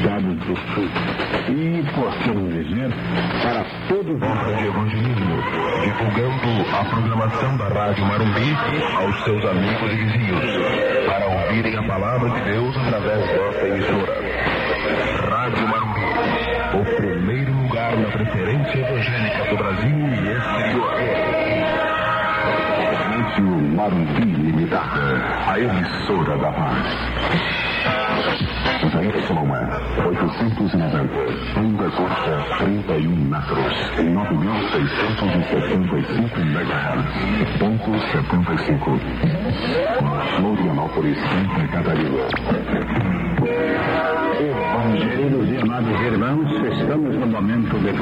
estados do Sul. E, podemos dizer, para todos os Obra de evangelismo, divulgando a programação da Rádio Marumbi aos seus amigos e vizinhos, para ouvirem a palavra de Deus através desta emissora. Rádio Marumbi, o primeiro lugar na preferência evangélica do Brasil e exterior. Rádio Marumbi Limitada, a emissora da paz. ZYE 890, banda curta 31 metros, 9.675 MHz, ponto 75. Florianópolis, Santa Catarina. Evangelhos e amados irmãos, estamos no momento de